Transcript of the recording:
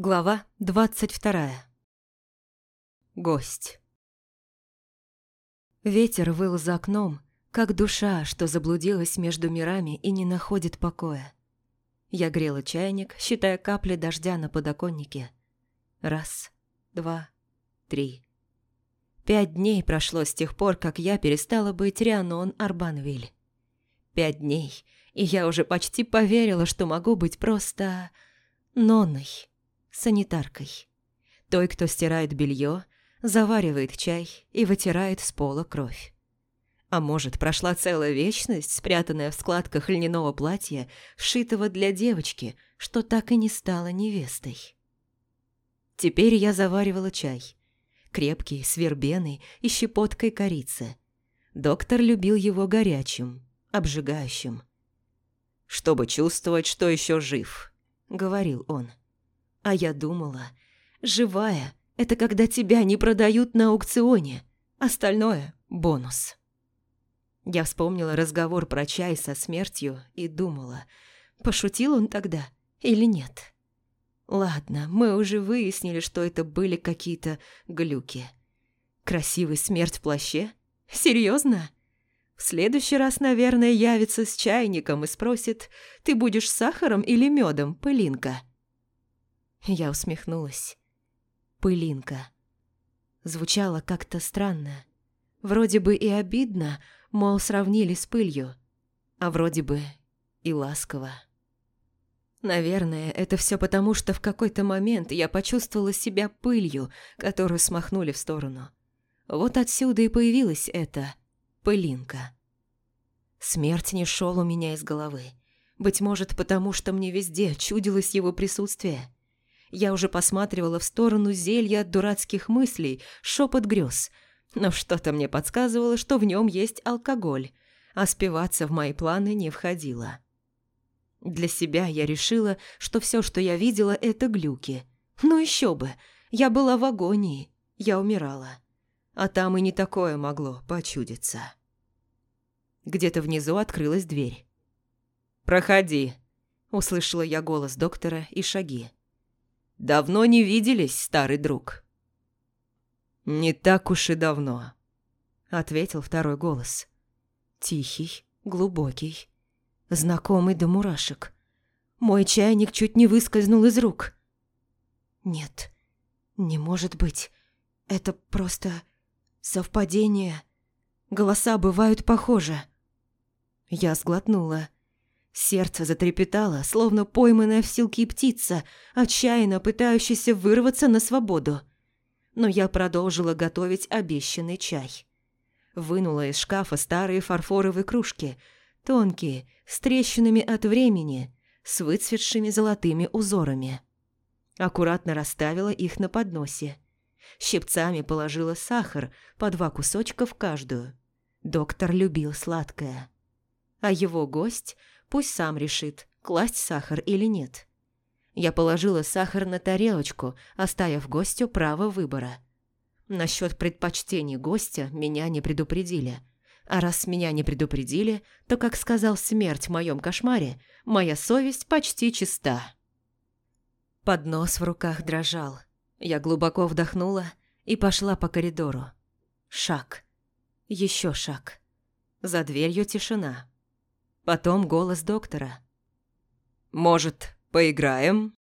Глава двадцать вторая. Гость. Ветер выл за окном, как душа, что заблудилась между мирами и не находит покоя. Я грела чайник, считая капли дождя на подоконнике. Раз, два, три. Пять дней прошло с тех пор, как я перестала быть Рианон Арбанвиль. Пять дней, и я уже почти поверила, что могу быть просто... Нонной санитаркой. Той, кто стирает белье, заваривает чай и вытирает с пола кровь. А может, прошла целая вечность, спрятанная в складках льняного платья, сшитого для девочки, что так и не стала невестой. Теперь я заваривала чай. Крепкий, с вербеной и щепоткой корицы. Доктор любил его горячим, обжигающим. «Чтобы чувствовать, что еще жив», — говорил он. А я думала, живая – это когда тебя не продают на аукционе, остальное – бонус. Я вспомнила разговор про чай со смертью и думала, пошутил он тогда или нет. Ладно, мы уже выяснили, что это были какие-то глюки. Красивый смерть в плаще? Серьезно? В следующий раз, наверное, явится с чайником и спросит, ты будешь сахаром или медом, пылинка? Я усмехнулась. Пылинка. Звучало как-то странно. Вроде бы и обидно, мол, сравнили с пылью. А вроде бы и ласково. Наверное, это все потому, что в какой-то момент я почувствовала себя пылью, которую смахнули в сторону. Вот отсюда и появилась эта пылинка. Смерть не шел у меня из головы. Быть может, потому что мне везде чудилось его присутствие. Я уже посматривала в сторону зелья дурацких мыслей, шепот грез. Но что-то мне подсказывало, что в нем есть алкоголь, а спиваться в мои планы не входило. Для себя я решила, что все, что я видела, это глюки. Ну еще бы, я была в агонии, я умирала. А там и не такое могло почудиться. Где-то внизу открылась дверь. «Проходи», – услышала я голос доктора и шаги. Давно не виделись, старый друг?» «Не так уж и давно», — ответил второй голос. Тихий, глубокий, знакомый до мурашек. Мой чайник чуть не выскользнул из рук. «Нет, не может быть. Это просто совпадение. Голоса бывают похожи». Я сглотнула. Сердце затрепетало, словно пойманная в силки птица, отчаянно пытающаяся вырваться на свободу. Но я продолжила готовить обещанный чай. Вынула из шкафа старые фарфоровые кружки, тонкие, с трещинами от времени, с выцветшими золотыми узорами. Аккуратно расставила их на подносе. Щипцами положила сахар, по два кусочка в каждую. Доктор любил сладкое. А его гость Пусть сам решит, класть сахар или нет. Я положила сахар на тарелочку, оставив гостю право выбора. Насчет предпочтений гостя меня не предупредили. А раз меня не предупредили, то, как сказал смерть в моем кошмаре, моя совесть почти чиста. Поднос в руках дрожал. Я глубоко вдохнула и пошла по коридору. Шаг. Еще шаг. За дверью тишина. Потом голос доктора. «Может, поиграем?»